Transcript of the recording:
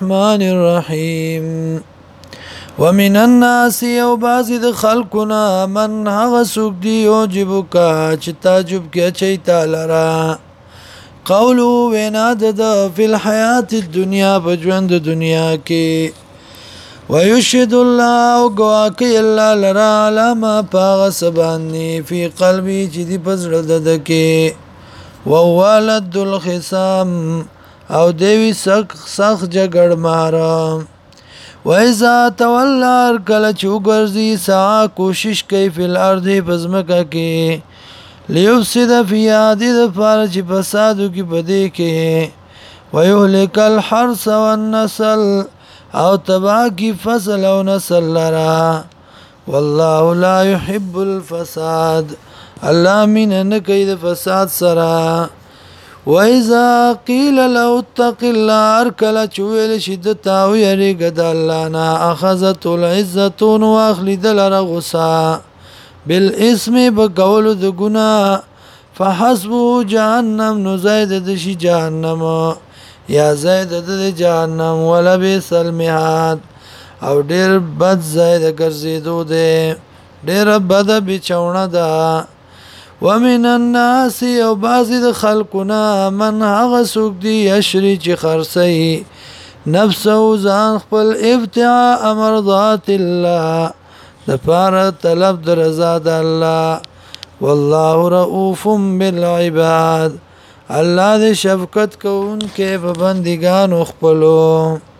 الرحمن الرحیم ومن الناس یو بعض د خلقنا من هغه سوق دی او جبکا چې تعجب کې چي تعالی قولو وینا د فی الحیات الدنیا په ژوند دنیا کې ويشهد الله گواک الا لرا علما پاغ سبانی فی قلبی چې دی پزړه د کې ووالد الخصام او دیوی سخ سخ جګړ مارا وایزا تولار کله چوګرزی سا کوشش کوي فل ارض بزمکه کې لیفسد فی عادی د فار چې فسادو کې بده کې ویهلک الحرس والنسل او تبا کی فصل او نسل لرا والله لا يحب الفساد الله مين نه کوي د فساد سره واذا قيل له اتق الله اركل چويل شدت او يري قد الله نا اخذت العزه واخلي دلر غصا بالاسم بقول د گنا فحسبه جهنم نزيد د شي جهنم يا زيد د جهنم ولا بسل مهاد او ډېر بد زيد ګرځېدو دي ډېر بد بچونه ده ومن الناس او بعض د خلقنا من هغه سوق دی یشری چې خرسي نفس او ځان خپل ابتعاء مرضات الله د پاره طلب د رضا د الله والله رؤوف بالعباد الله دې شفقت کوونکې په بندګانو خپلو